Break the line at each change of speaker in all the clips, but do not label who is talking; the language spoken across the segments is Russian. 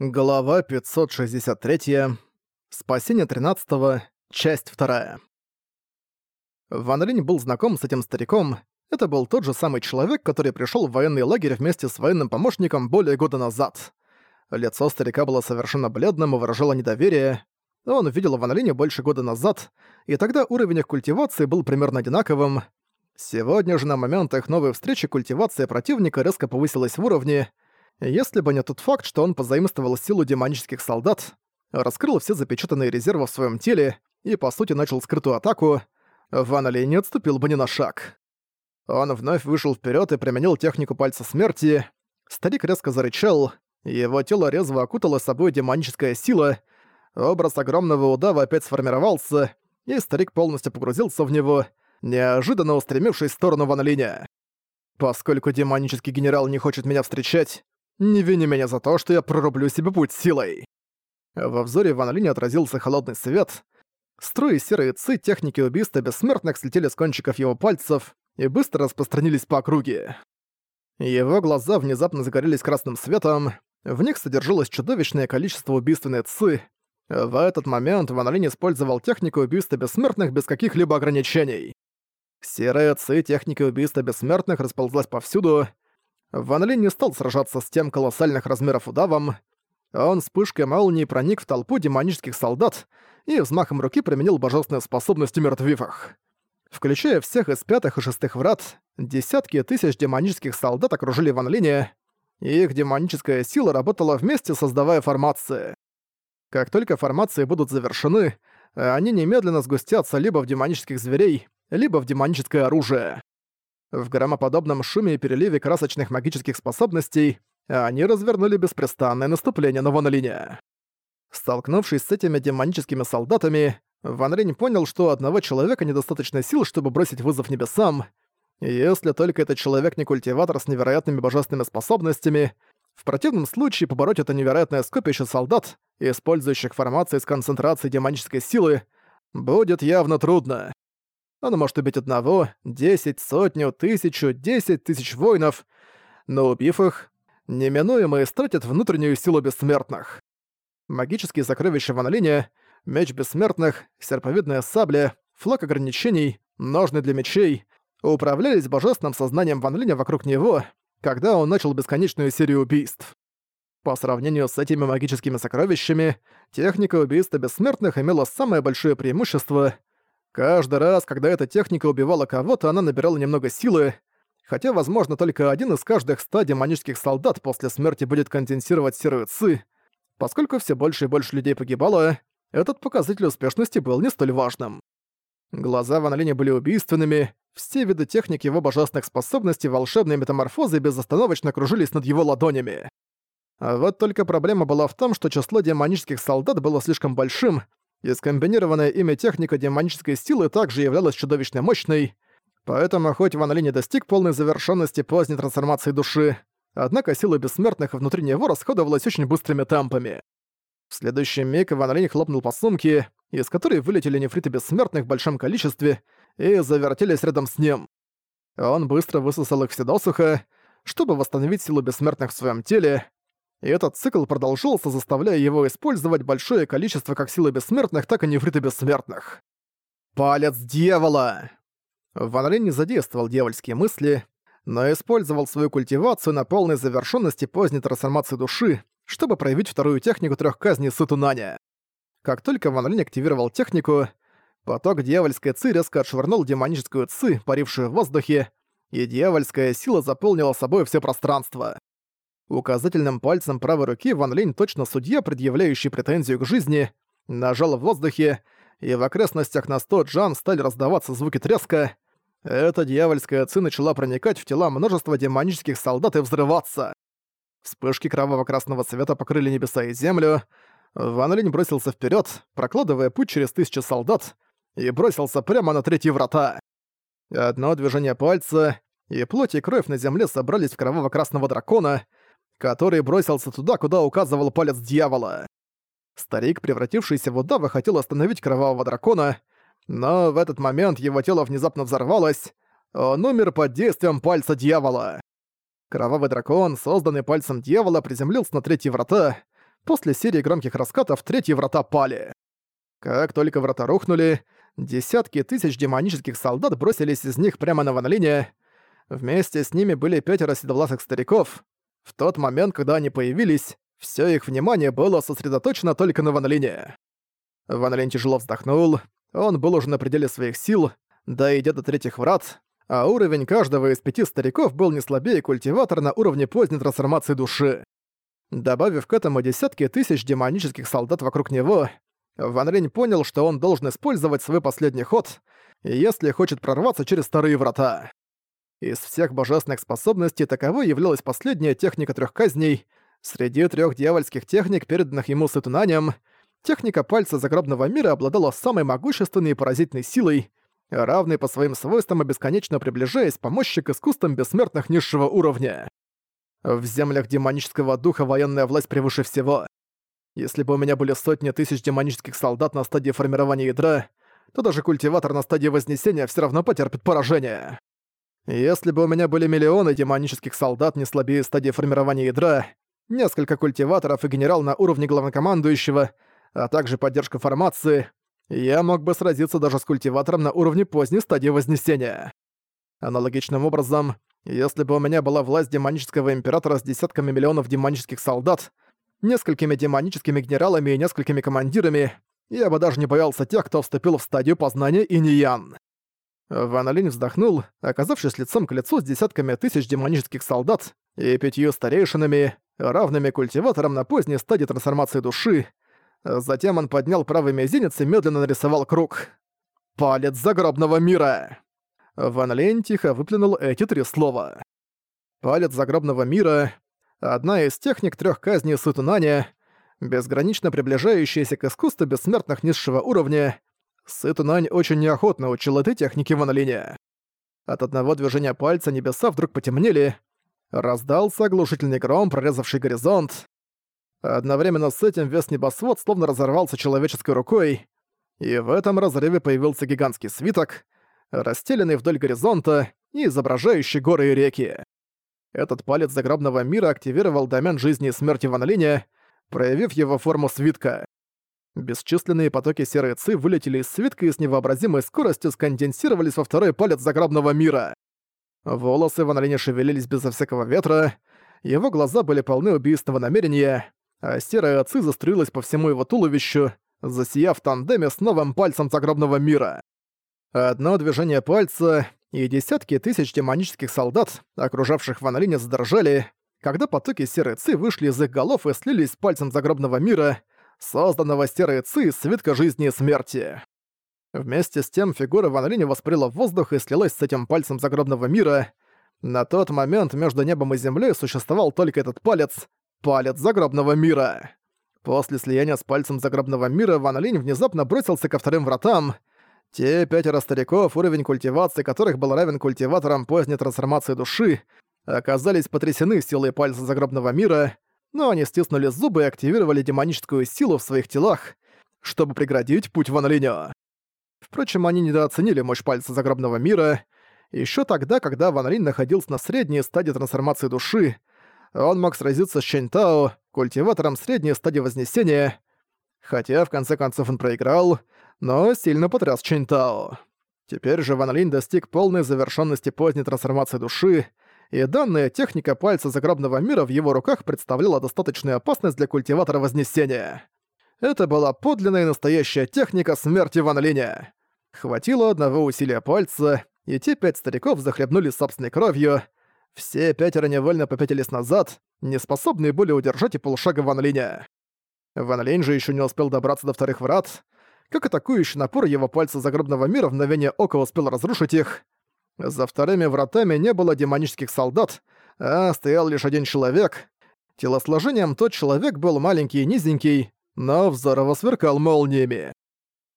Глава 563. Спасение 13. Часть 2. Ван Линь был знаком с этим стариком. Это был тот же самый человек, который пришел в военный лагерь вместе с военным помощником более года назад. Лицо старика было совершенно бледным и выражало недоверие. Он видел Ван Линя больше года назад, и тогда уровень их культивации был примерно одинаковым. Сегодня же на момент их новой встречи культивация противника резко повысилась в уровне, если бы не тот факт, что он позаимствовал силу демонических солдат, раскрыл все запечатанные резервы в своем теле и, по сути, начал скрытую атаку, Ван Ли не отступил бы ни на шаг. Он вновь вышел вперед и применил технику пальца смерти. Старик резко зарычал, его тело резво окутала собой демоническая сила, образ огромного удава опять сформировался, и старик полностью погрузился в него, неожиданно устремившись в сторону Ван Линя. Поскольку демонический генерал не хочет меня встречать, не вини меня за то, что я прорублю себе путь силой. Во взоре Ван Линя отразился холодный свет. Струи серые ци техники убийства бессмертных слетели с кончиков его пальцев и быстро распространились по округе. Его глаза внезапно загорелись красным светом, в них содержалось чудовищное количество убийственной ци. В этот момент Ван Линь использовал технику убийства бессмертных без каких-либо ограничений. Серая ци техники убийства бессмертных расползлась повсюду, Ван Линь не стал сражаться с тем колоссальных размеров удавом. Он вспышкой молнии проник в толпу демонических солдат и взмахом руки применил божественную способность умертвив их. Включая всех из пятых и шестых врат, десятки тысяч демонических солдат окружили Ван Линя, и их демоническая сила работала вместе, создавая формации. Как только формации будут завершены, они немедленно сгустятся либо в демонических зверей, либо в демоническое оружие. В громоподобном шуме и переливе красочных магических способностей они развернули беспрестанное наступление на Ван Линя. Столкнувшись с этими демоническими солдатами, Ван Линь понял, что одного человека недостаточно сил, чтобы бросить вызов небесам. Если только этот человек не культиватор с невероятными божественными способностями, в противном случае побороть это невероятное скопище солдат, использующих формации с концентрацией демонической силы, будет явно трудно. Он может убить одного, десять, сотню, тысячу, десять тысяч воинов, но убив их, неминуемо истратит внутреннюю силу бессмертных. Магические сокровища Ван Линя, меч бессмертных, серповидная сабля, флаг ограничений, ножны для мечей управлялись божественным сознанием Ван Линя вокруг него, когда он начал бесконечную серию убийств. По сравнению с этими магическими сокровищами, техника убийства бессмертных имела самое большое преимущество — Каждый раз, когда эта техника убивала кого-то, она набирала немного силы, хотя, возможно, только один из каждых ста демонических солдат после смерти будет конденсировать серую ци. Поскольку все больше и больше людей погибало, этот показатель успешности был не столь важным. Глаза Ван Линя были убийственными, все виды техники его божественных способностей волшебные метаморфозы безостановочно кружились над его ладонями. А вот только проблема была в том, что число демонических солдат было слишком большим, и скомбинированная ими техника демонической силы также являлась чудовищно мощной, поэтому хоть Ван Ли не достиг полной завершенности поздней трансформации души, однако сила бессмертных внутри него расходовалась очень быстрыми темпами. В следующий миг Ван Линь хлопнул по сумке, из которой вылетели нефриты бессмертных в большом количестве и завертелись рядом с ним. Он быстро высосал их все досуха, чтобы восстановить силу бессмертных в своем теле, и этот цикл продолжался, заставляя его использовать большое количество как силы бессмертных, так и нефриты бессмертных. «Палец дьявола!» Ван Линь не задействовал дьявольские мысли, но использовал свою культивацию на полной завершенности поздней трансформации души, чтобы проявить вторую технику трех казней Сытунаня. Как только Ван Линь активировал технику, поток дьявольской ци резко отшвырнул демоническую ци, парившую в воздухе, и дьявольская сила заполнила собой все пространство. Указательным пальцем правой руки Ван Линь, точно судья, предъявляющий претензию к жизни, нажал в воздухе, и в окрестностях на 100 джан стали раздаваться звуки треска. Эта дьявольская ци начала проникать в тела множества демонических солдат и взрываться. Вспышки кроваво-красного цвета покрыли небеса и землю. Ван Линь бросился вперед, прокладывая путь через тысячи солдат, и бросился прямо на третьи врата. Одно движение пальца, и плоть и кровь на земле собрались в кроваво-красного дракона — который бросился туда, куда указывал палец дьявола. Старик, превратившийся в удава, хотел остановить кровавого дракона, но в этот момент его тело внезапно взорвалось, он умер под действием пальца дьявола. Кровавый дракон, созданный пальцем дьявола, приземлился на третьи врата. после серии громких раскатов третьи врата пали. Как только врата рухнули, десятки тысяч демонических солдат бросились из них прямо на Ван. Вместе с ними были пятеро седовласых стариков. В тот момент, когда они появились, все их внимание было сосредоточено только на Ван Лине. Тяжело вздохнул, он был уже на пределе своих сил, дойдя до третьих врат, а уровень каждого из пяти стариков был не слабее культиватора на уровне поздней трансформации души. Добавив к этому десятки тысяч демонических солдат вокруг него, Ван понял, что он должен использовать свой последний ход, если хочет прорваться через старые врата. Из всех божественных способностей таковой являлась последняя техника трех казней. Среди трех дьявольских техник, переданных ему Сатунанием, техника пальца загробного мира обладала самой могущественной и поразительной силой, равной по своим свойствам и бесконечно приближаясь помощи к искусствам бессмертных низшего уровня. В землях демонического духа военная власть превыше всего. Если бы у меня были сотни тысяч демонических солдат на стадии формирования ядра, то даже культиватор на стадии Вознесения все равно потерпит поражение. Если бы у меня были миллионы демонических солдат не слабее стадии формирования ядра, несколько культиваторов и генерал на уровне главнокомандующего, а также поддержка формации, я мог бы сразиться даже с культиватором на уровне поздней стадии Вознесения. Аналогичным образом, если бы у меня была власть демонического императора с десятками миллионов демонических солдат, несколькими демоническими генералами и несколькими командирами, я бы даже не боялся тех, кто вступил в стадию познания Иньян. Ван Линь вздохнул, оказавшись лицом к лицу с десятками тысяч демонических солдат и пятью старейшинами, равными культиваторам на поздней стадии трансформации души. Затем он поднял правый мизинец и медленно нарисовал круг. «Палец загробного мира!» Ван Линь тихо выплюнул эти три слова. «Палец загробного мира» одна из техник трех казней Сутунаня, безгранично приближающаяся к искусству бессмертных низшего уровня, Сытунань очень неохотно учил этой технике Ван Линя. От одного движения пальца небеса вдруг потемнели, раздался оглушительный гром, прорезавший горизонт. Одновременно с этим весь небосвод словно разорвался человеческой рукой, и в этом разрыве появился гигантский свиток, расстеленный вдоль горизонта и изображающий горы и реки. Этот палец загробного мира активировал домен жизни и смерти Ван Линя, проявив его форму свитка. Бесчисленные потоки серой ци вылетели из свитка и с невообразимой скоростью сконденсировались во второй палец загробного мира. Волосы Ван Линя шевелились безо всякого ветра, его глаза были полны убийственного намерения, а серая ци заструилась по всему его туловищу, засияв в тандеме с новым пальцем загробного мира. Одно движение пальца, и десятки тысяч демонических солдат, окружавших Ван Линя, задрожали, когда потоки серой ци вышли из их голов и слились с пальцем загробного мира, созданного серой ци свитка жизни и смерти. Вместе с тем фигура Ван Линя воспряла в воздух и слилась с этим пальцем загробного мира. На тот момент между небом и землей существовал только этот палец — палец загробного мира. После слияния с пальцем загробного мира Ван Линь внезапно бросился ко вторым вратам — те пятеро стариков, уровень культивации которых был равен культиваторам поздней трансформации души, оказались потрясены силой пальца загробного мира, но они стиснули зубы и активировали демоническую силу в своих телах, чтобы преградить путь Ван Линю. Впрочем, они недооценили мощь пальца загробного мира. Еще тогда, когда Ван Линь находился на средней стадии трансформации души, он мог сразиться с Чэнь-Тао, культиватором средней стадии Вознесения, хотя в конце концов он проиграл — но сильно потряс Чинтао. Теперь же Ван Линь достиг полной завершенности поздней трансформации души, и данная техника пальца загробного мира в его руках представляла достаточную опасность для культиватора Вознесения. Это была подлинная настоящая техника смерти Ван Линя. Хватило одного усилия пальца, и те пять стариков захлебнули собственной кровью. Все пятеро невольно попятились назад, не способные были удержать и полшага Ван Линя. Ван Линь же еще не успел добраться до вторых врат, как атакующий напор его пальца загробного мира в мгновение ока успел разрушить их. За вторыми вратами не было демонических солдат, а стоял лишь один человек. Телосложением тот человек был маленький и низенький, но взорово сверкал молниями.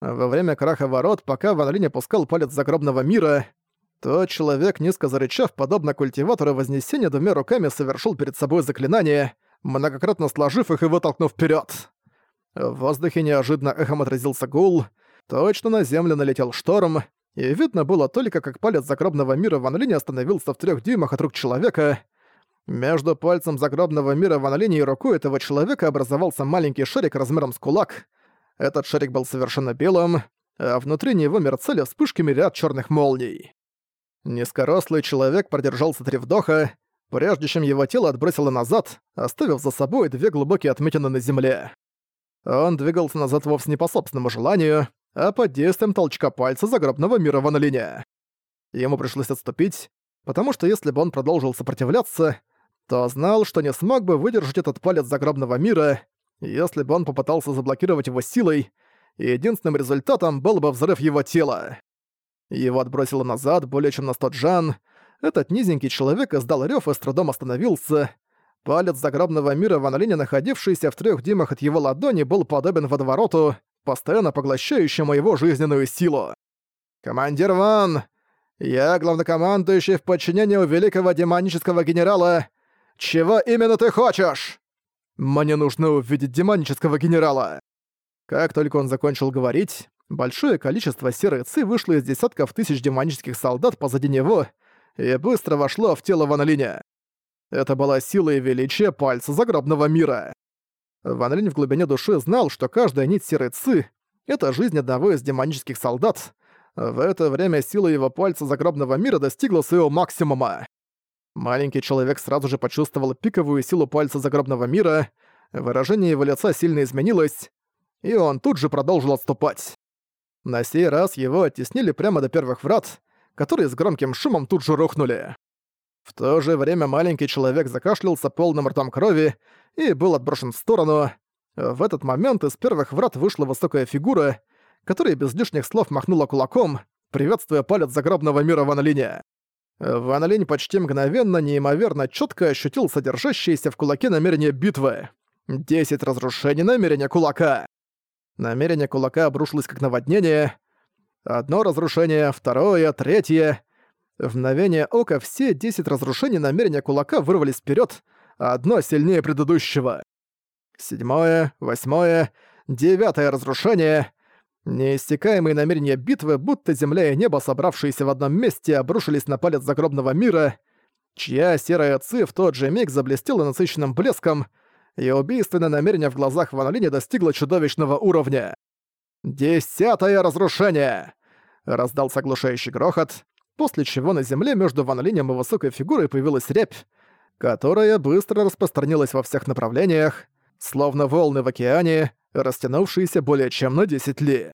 Во время краха ворот, пока Ван Линь опускал палец загробного мира, тот человек, низко зарычав, подобно культиватору Вознесения, двумя руками совершил перед собой заклинание, многократно сложив их и вытолкнув вперед. В воздухе неожиданно эхом отразился гул, точно на землю налетел шторм, и видно было только, как палец загробного мира Ван Линь остановился в трех дюймах от рук человека. Между пальцем загробного мира Ван Линь и рукой этого человека образовался маленький шарик размером с кулак. Этот шарик был совершенно белым, а внутри него мерцали вспышками ряд черных молний. Низкорослый человек продержался три вдоха, прежде чем его тело отбросило назад, оставив за собой две глубокие отметины на земле. Он двигался назад вовсе не по собственному желанию, а под действием толчка пальца загробного мира Ван Линя. Ему пришлось отступить, потому что если бы он продолжил сопротивляться, то знал, что не смог бы выдержать этот палец загробного мира, если бы он попытался заблокировать его силой, и единственным результатом был бы взрыв его тела. Его отбросило назад более чем на сто джан. Этот низенький человек издал рёв и с трудом остановился. Палец загробного мира Ван Линя, находившийся в трех дюймах от его ладони, был подобен водовороту, постоянно поглощающему его жизненную силу. «Командир Ван! Я главнокомандующий в подчинении у великого демонического генерала чего именно ты хочешь? Мне нужно увидеть демонического генерала. Как только он закончил говорить, большое количество серой ци вышло из десятков тысяч демонических солдат позади него и быстро вошло в тело Ван. Это была сила и величие пальца загробного мира. Ван Линь в глубине души знал, что каждая нить серой ци — это жизнь одного из демонических солдат. В это время сила его пальца загробного мира достигла своего максимума. Маленький человек сразу же почувствовал пиковую силу пальца загробного мира, выражение его лица сильно изменилось, и он тут же продолжил отступать. На сей раз его оттеснили прямо до первых врат, которые с громким шумом тут же рухнули. В то же время маленький человек закашлялся полным ртом крови и был отброшен в сторону. В этот момент из первых врат вышла высокая фигура, которая без лишних слов махнула кулаком, приветствуя палец загробного мира Ван Линя. Ван Линь почти мгновенно, неимоверно четко ощутил содержащееся в кулаке намерение битвы. Десять разрушений намерения кулака. Намерение кулака обрушилось как наводнение. Одно разрушение, второе, третье. В мгновение ока все десять разрушений намерения кулака вырвались вперед, а одно сильнее предыдущего. Седьмое, восьмое, девятое разрушение. Неиссякаемые намерения битвы, будто земля и небо, собравшиеся в одном месте, обрушились на палец загробного мира, чья серая ци в тот же миг заблестела насыщенным блеском, и убийственное намерение в глазах Ван Линя достигло чудовищного уровня. «Десятое разрушение!» Раздался оглушающий грохот, после чего на земле между Ван Линем и высокой фигурой появилась рябь, которая быстро распространилась во всех направлениях, словно волны в океане, растянувшиеся более чем на 10 ли.